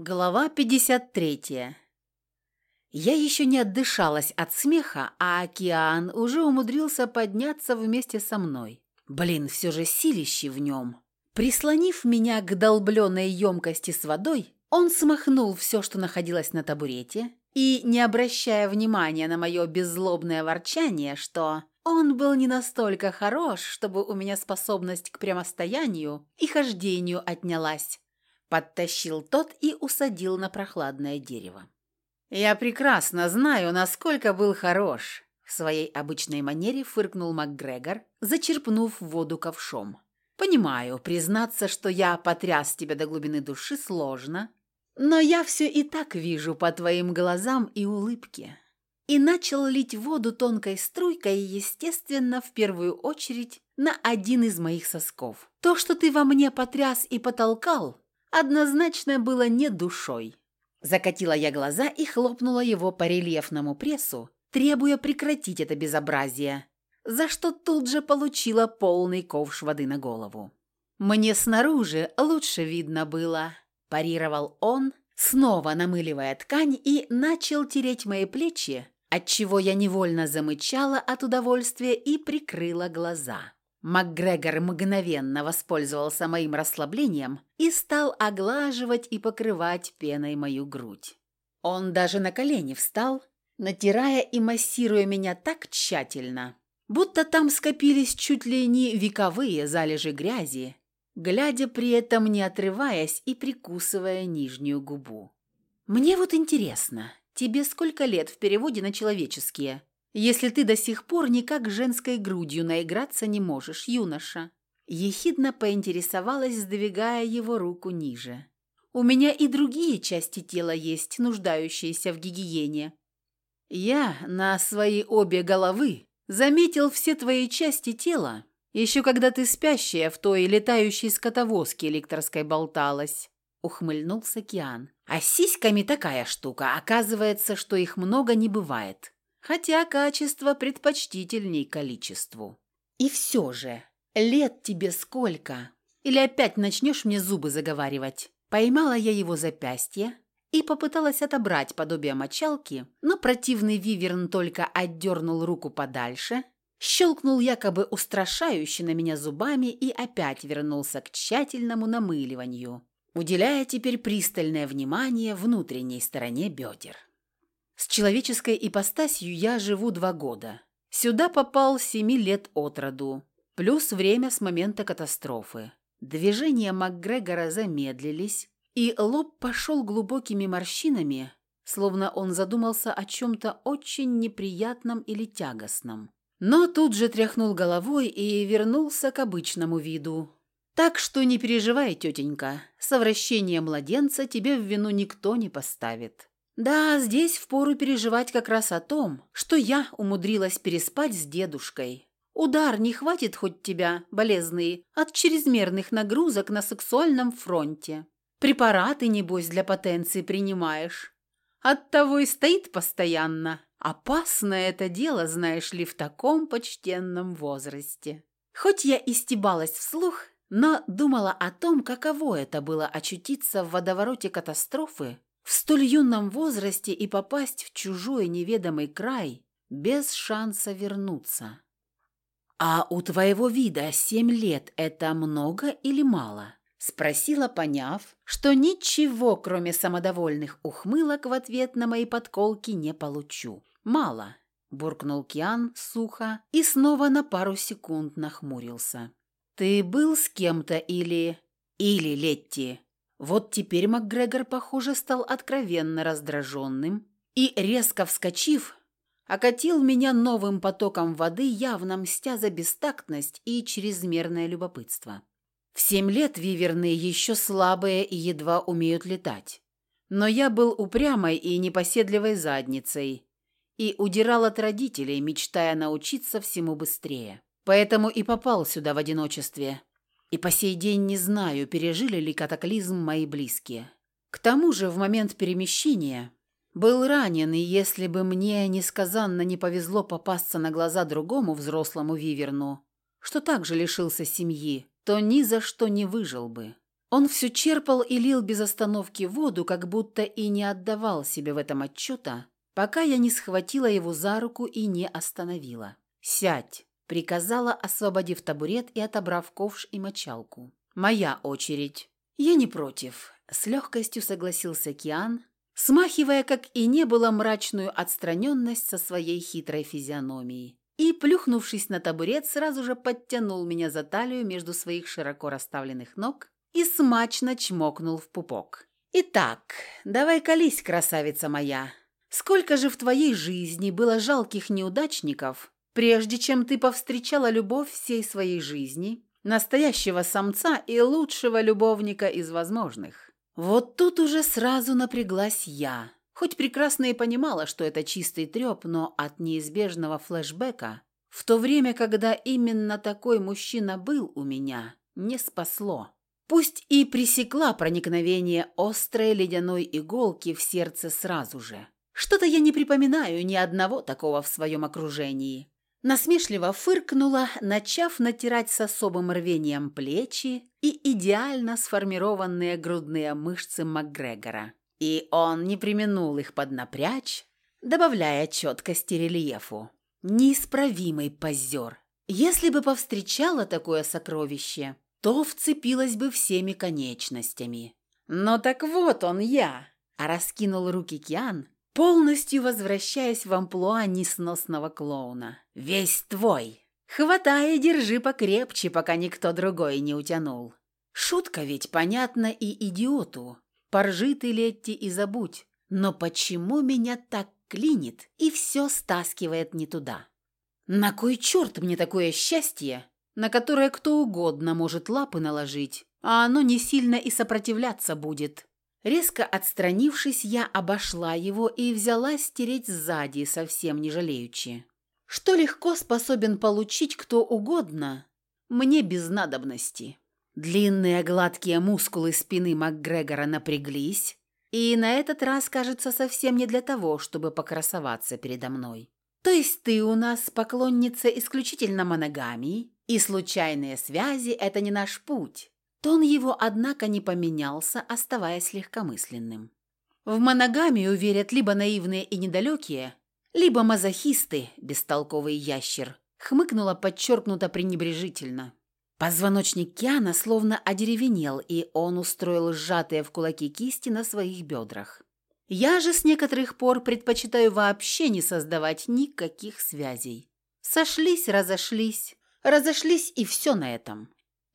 Глава 53. Я еще не отдышалась от смеха, а океан уже умудрился подняться вместе со мной. Блин, все же силище в нем. Прислонив меня к долбленной емкости с водой, он смахнул все, что находилось на табурете, и, не обращая внимания на мое беззлобное ворчание, что он был не настолько хорош, чтобы у меня способность к прямостоянию и хождению отнялась, Подтащил тот и усадил на прохладное дерево. «Я прекрасно знаю, насколько был хорош», – в своей обычной манере фыркнул МакГрегор, зачерпнув воду ковшом. «Понимаю, признаться, что я потряс тебя до глубины души, сложно, но я все и так вижу по твоим глазам и улыбке». И начал лить воду тонкой струйкой, естественно, в первую очередь на один из моих сосков. То, что ты во мне потряс и потолкал, однозначно было не душой. Закатила я глаза и хлопнула его по рельефному прессу, требуя прекратить это безобразие, за что тут же получила полный ковш воды на голову. «Мне снаружи лучше видно было», – парировал он, снова намыливая ткань и начал тереть мои плечи, отчего я невольно замычала от удовольствия и прикрыла глаза. МакГрегор мгновенно воспользовался моим расслаблением и стал оглаживать и покрывать пеной мою грудь. Он даже на колени встал, натирая и массируя меня так тщательно, будто там скопились чуть ли не вековые залежи грязи, глядя при этом не отрываясь и прикусывая нижнюю губу. «Мне вот интересно, тебе сколько лет в переводе на человеческие?» Если ты до сих пор никак женской грудью наиграться не можешь, юноша?» Ехидно поинтересовалась, сдвигая его руку ниже. «У меня и другие части тела есть, нуждающиеся в гигиене. Я на свои обе головы заметил все твои части тела, еще когда ты спящая в той летающей скотовозке электрской болталась», — ухмыльнулся Киан. «А сиськами такая штука, оказывается, что их много не бывает хотя качество предпочтительней количеству. И все же, лет тебе сколько? Или опять начнешь мне зубы заговаривать? Поймала я его запястье и попыталась отобрать подобие мочалки, но противный виверн только отдернул руку подальше, щелкнул якобы устрашающе на меня зубами и опять вернулся к тщательному намыливанию, уделяя теперь пристальное внимание внутренней стороне бедер. С человеческой ипостасью я живу два года. Сюда попал семи лет от роду, плюс время с момента катастрофы. Движения МакГрегора замедлились, и лоб пошел глубокими морщинами, словно он задумался о чем-то очень неприятном или тягостном. Но тут же тряхнул головой и вернулся к обычному виду. «Так что не переживай, тетенька, совращение младенца тебе в вину никто не поставит». Да, здесь впору переживать как раз о том, что я умудрилась переспать с дедушкой. Удар не хватит хоть тебя, болезный, от чрезмерных нагрузок на сексуальном фронте. Препараты, небось, для потенции принимаешь. Оттого и стоит постоянно. Опасное это дело, знаешь ли, в таком почтенном возрасте. Хоть я и стебалась вслух, но думала о том, каково это было очутиться в водовороте катастрофы в столь юном возрасте и попасть в чужой неведомый край без шанса вернуться. «А у твоего вида семь лет – это много или мало?» – спросила, поняв, что ничего, кроме самодовольных ухмылок, в ответ на мои подколки не получу. «Мало», – буркнул Киан сухо и снова на пару секунд нахмурился. «Ты был с кем-то или...» «Или, Летти, вот теперь МакГрегор, похоже, стал откровенно раздраженным и, резко вскочив, окатил меня новым потоком воды, явно мстя за бестактность и чрезмерное любопытство. В семь лет виверны еще слабые и едва умеют летать. Но я был упрямой и непоседливой задницей и удирал от родителей, мечтая научиться всему быстрее. Поэтому и попал сюда в одиночестве, и по сей день не знаю, пережили ли катаклизм мои близкие. К тому же в момент перемещения был ранен, и если бы мне несказанно не повезло попасться на глаза другому взрослому виверну, что также лишился семьи, то ни за что не выжил бы. Он все черпал и лил без остановки воду, как будто и не отдавал себе в этом отчета, пока я не схватила его за руку и не остановила. «Сядь!» – приказала, освободив табурет и отобрав ковш и мочалку. «Моя очередь!» «Я не против», – с легкостью согласился Киан, смахивая, как и не было, мрачную отстраненность со своей хитрой физиономией. И, плюхнувшись на табурет, сразу же подтянул меня за талию между своих широко расставленных ног и смачно чмокнул в пупок. «Итак, давай колись, красавица моя. Сколько же в твоей жизни было жалких неудачников, прежде чем ты повстречала любовь всей своей жизни, настоящего самца и лучшего любовника из возможных?» Вот тут уже сразу напряглась я, хоть прекрасно и понимала, что это чистый треп, но от неизбежного флешбека, в то время, когда именно такой мужчина был у меня, не спасло. Пусть и пресекла проникновение острой ледяной иголки в сердце сразу же. Что-то я не припоминаю ни одного такого в своем окружении. Насмешливо фыркнула, начав натирать с особым рвением плечи и идеально сформированные грудные мышцы Макгрегора. И он не применул их поднапрячь, добавляя четкости рельефу. Неисправимый позер. Если бы повстречала такое сокровище, то вцепилась бы всеми конечностями. «Но так вот он я!» А раскинул руки Киан, полностью возвращаясь в амплуа несносного клоуна. «Весь твой! Хватай и держи покрепче, пока никто другой не утянул. Шутка ведь понятна и идиоту. Поржи ты, Летти, и забудь. Но почему меня так клинит и все стаскивает не туда? На кой черт мне такое счастье, на которое кто угодно может лапы наложить, а оно не сильно и сопротивляться будет. Резко отстранившись, я обошла его и взялась стереть сзади, совсем не жалеючи. Что легко способен получить кто угодно, мне без надобности. Длинные гладкие мускулы спины МакГрегора напряглись, и на этот раз, кажется, совсем не для того, чтобы покрасоваться передо мной. То есть ты у нас поклонница исключительно моногамии, и случайные связи – это не наш путь. Тон его, однако, не поменялся, оставаясь легкомысленным. В моногамию верят либо наивные и недалекие, либо мазохисты, бестолковый ящер, хмыкнула подчеркнуто пренебрежительно. Позвоночник Киана словно одеревенел, и он устроил сжатые в кулаки кисти на своих бедрах. Я же с некоторых пор предпочитаю вообще не создавать никаких связей. Сошлись, разошлись, Разошлись, и все на этом.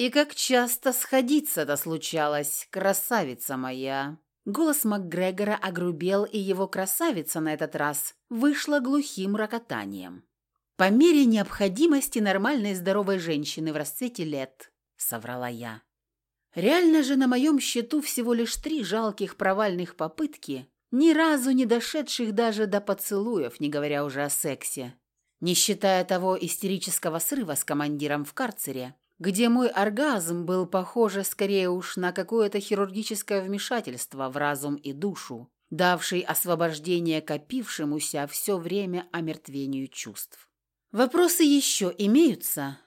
И как часто сходиться-то случалось, красавица моя. Голос МакГрегора огрубел, и его красавица на этот раз вышла глухим рокотанием. «По мере необходимости нормальной здоровой женщины в расцвете лет», — соврала я. Реально же на моем счету всего лишь три жалких провальных попытки, ни разу не дошедших даже до поцелуев, не говоря уже о сексе не считая того истерического срыва с командиром в карцере, где мой оргазм был похоже скорее уж на какое-то хирургическое вмешательство в разум и душу, давший освобождение копившемуся все время омертвению чувств. «Вопросы еще имеются?»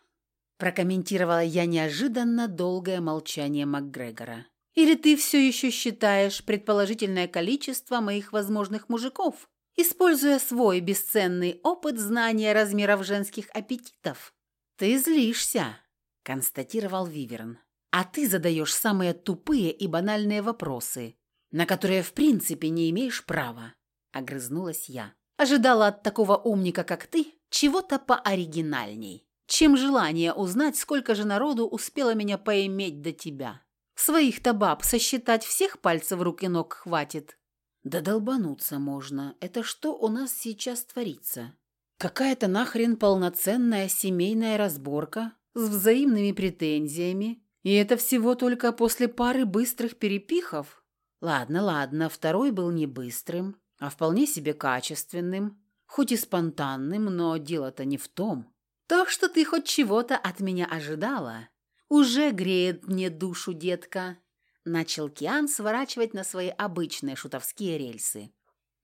прокомментировала я неожиданно долгое молчание МакГрегора. «Или ты все еще считаешь предположительное количество моих возможных мужиков используя свой бесценный опыт знания размеров женских аппетитов. «Ты злишься», – констатировал Виверн. «А ты задаешь самые тупые и банальные вопросы, на которые в принципе не имеешь права», – огрызнулась я. «Ожидала от такого умника, как ты, чего-то пооригинальней, чем желание узнать, сколько же народу успело меня поиметь до тебя. Своих-то баб сосчитать всех пальцев рук и ног хватит». Да долбануться можно. Это что у нас сейчас творится? Какая-то нахрен полноценная семейная разборка с взаимными претензиями. И это всего только после пары быстрых перепихов? Ладно, ладно, второй был не быстрым, а вполне себе качественным, хоть и спонтанным, но дело-то не в том. То, что ты хоть чего-то от меня ожидала, уже греет мне душу, детка. Начал Киан сворачивать на свои обычные шутовские рельсы.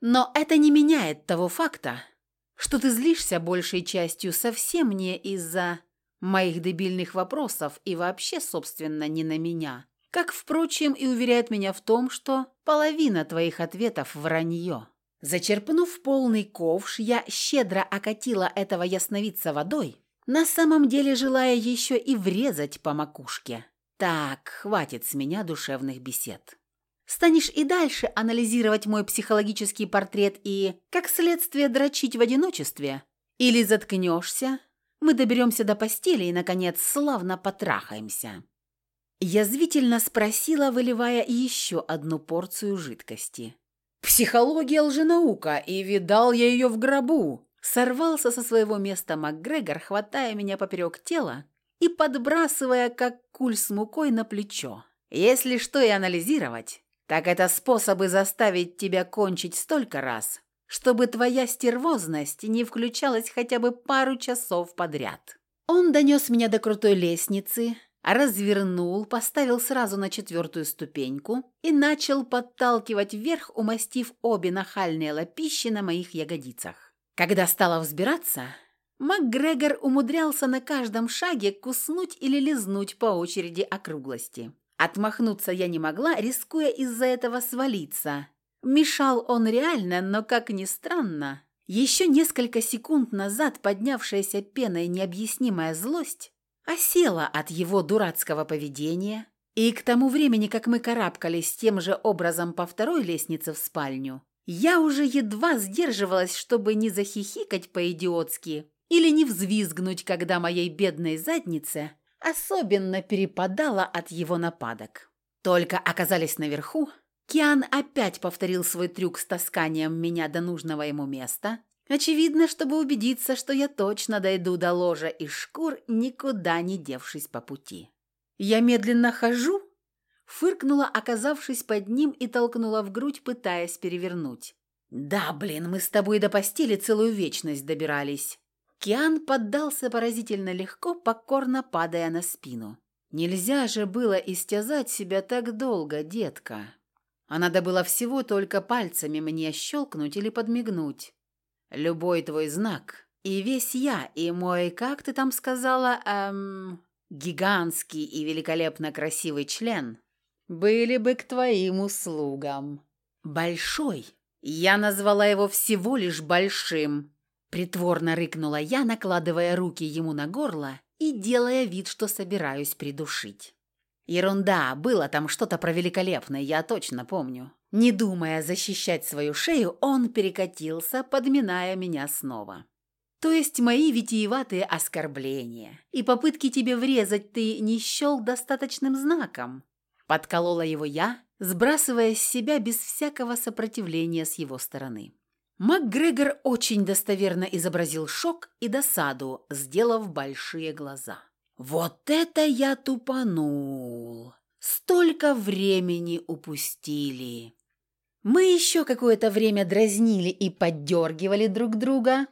«Но это не меняет того факта, что ты злишься большей частью совсем не из-за моих дебильных вопросов и вообще, собственно, не на меня, как, впрочем, и уверяет меня в том, что половина твоих ответов – вранье. Зачерпнув полный ковш, я щедро окатила этого ясновидца водой, на самом деле желая еще и врезать по макушке. Так, хватит с меня душевных бесед. Станешь и дальше анализировать мой психологический портрет и, как следствие, дрочить в одиночестве? Или заткнешься, мы доберемся до постели и, наконец, славно потрахаемся?» Язвительно спросила, выливая еще одну порцию жидкости. «Психология лженаука, и видал я ее в гробу!» Сорвался со своего места МакГрегор, хватая меня поперек тела и подбрасывая, как куль с мукой, на плечо. «Если что и анализировать, так это способы заставить тебя кончить столько раз, чтобы твоя стервозность не включалась хотя бы пару часов подряд». Он донес меня до крутой лестницы, развернул, поставил сразу на четвертую ступеньку и начал подталкивать вверх, умастив обе нахальные лапищи на моих ягодицах. Когда стала взбираться, МакГрегор умудрялся на каждом шаге куснуть или лизнуть по очереди округлости. Отмахнуться я не могла, рискуя из-за этого свалиться. Мешал он реально, но, как ни странно, еще несколько секунд назад поднявшаяся пеной необъяснимая злость осела от его дурацкого поведения, и к тому времени, как мы карабкались тем же образом по второй лестнице в спальню, я уже едва сдерживалась, чтобы не захихикать по-идиотски или не взвизгнуть, когда моей бедной заднице особенно перепадала от его нападок. Только оказались наверху, Киан опять повторил свой трюк с тасканием меня до нужного ему места, Очевидно, чтобы убедиться, что я точно дойду до ложа из шкур, никуда не девшись по пути. Я медленно хожу, фыркнула, оказавшись под ним, и толкнула в грудь, пытаясь перевернуть. «Да, блин, мы с тобой до постели целую вечность добирались». Киан поддался поразительно легко, покорно падая на спину. «Нельзя же было истязать себя так долго, детка. А надо было всего только пальцами мне щелкнуть или подмигнуть. Любой твой знак. И весь я, и мой, как ты там сказала, эм, гигантский и великолепно красивый член были бы к твоим услугам. Большой. Я назвала его всего лишь большим. Притворно рыкнула я, накладывая руки ему на горло и делая вид, что собираюсь придушить. Ерунда, было там что-то про великолепное, я точно помню. Не думая защищать свою шею, он перекатился, подминая меня снова. То есть мои витиеватые оскорбления и попытки тебе врезать ты не счел достаточным знаком. Подколола его я, сбрасывая с себя без всякого сопротивления с его стороны. МакГрегор очень достоверно изобразил шок и досаду, сделав большие глаза. «Вот это я тупанул! Столько времени упустили!» Мы еще какое-то время дразнили и поддергивали друг друга,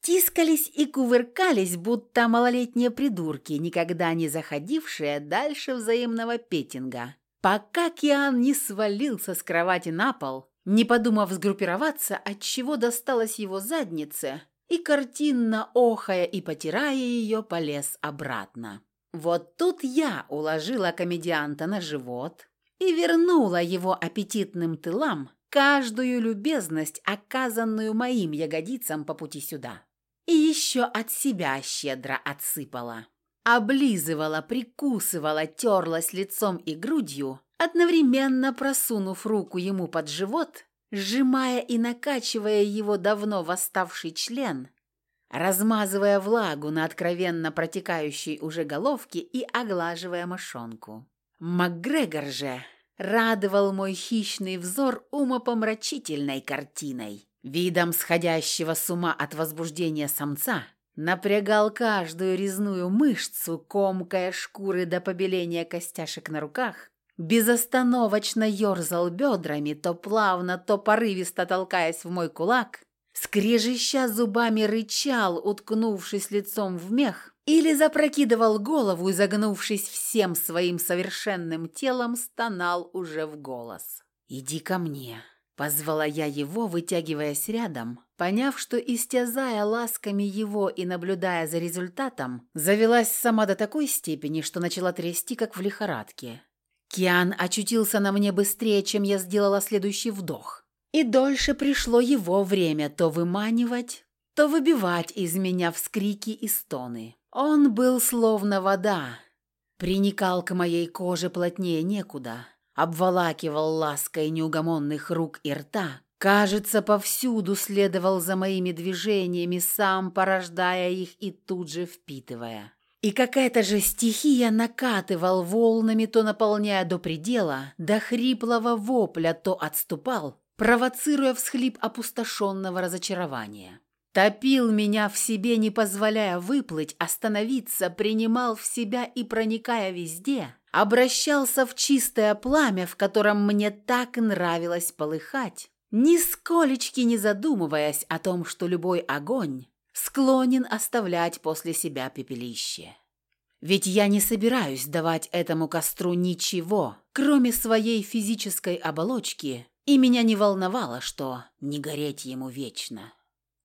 тискались и кувыркались, будто малолетние придурки, никогда не заходившие дальше взаимного петинга, пока Киан не свалился с кровати на пол, не подумав сгруппироваться, от чего досталось его заднице, и картинно охая и потирая ее, полез обратно. Вот тут я уложила комедианта на живот и вернула его аппетитным тылам каждую любезность, оказанную моим ягодицам по пути сюда. И еще от себя щедро отсыпала. Облизывала, прикусывала, терлась лицом и грудью, одновременно просунув руку ему под живот сжимая и накачивая его давно восставший член, размазывая влагу на откровенно протекающей уже головке и оглаживая мошонку. МакГрегор же радовал мой хищный взор умопомрачительной картиной. Видом сходящего с ума от возбуждения самца напрягал каждую резную мышцу, комкая шкуры до побеления костяшек на руках, безостановочно ерзал бедрами, то плавно, то порывисто толкаясь в мой кулак, скрежеща зубами рычал, уткнувшись лицом в мех, или запрокидывал голову и, загнувшись всем своим совершенным телом, стонал уже в голос. «Иди ко мне», — позвала я его, вытягиваясь рядом, поняв, что, истязая ласками его и наблюдая за результатом, завелась сама до такой степени, что начала трясти, как в лихорадке. Киан очутился на мне быстрее, чем я сделала следующий вдох. И дольше пришло его время то выманивать, то выбивать из меня вскрики и стоны. Он был словно вода, приникал к моей коже плотнее некуда, обволакивал лаской неугомонных рук и рта, кажется, повсюду следовал за моими движениями, сам порождая их и тут же впитывая. И какая-то же стихия накатывал волнами, то наполняя до предела, до хриплого вопля, то отступал, провоцируя всхлип опустошенного разочарования. Топил меня в себе, не позволяя выплыть, остановиться, принимал в себя и, проникая везде, обращался в чистое пламя, в котором мне так нравилось полыхать, нисколечки не задумываясь о том, что любой огонь склонен оставлять после себя пепелище. Ведь я не собираюсь давать этому костру ничего, кроме своей физической оболочки, и меня не волновало, что не гореть ему вечно.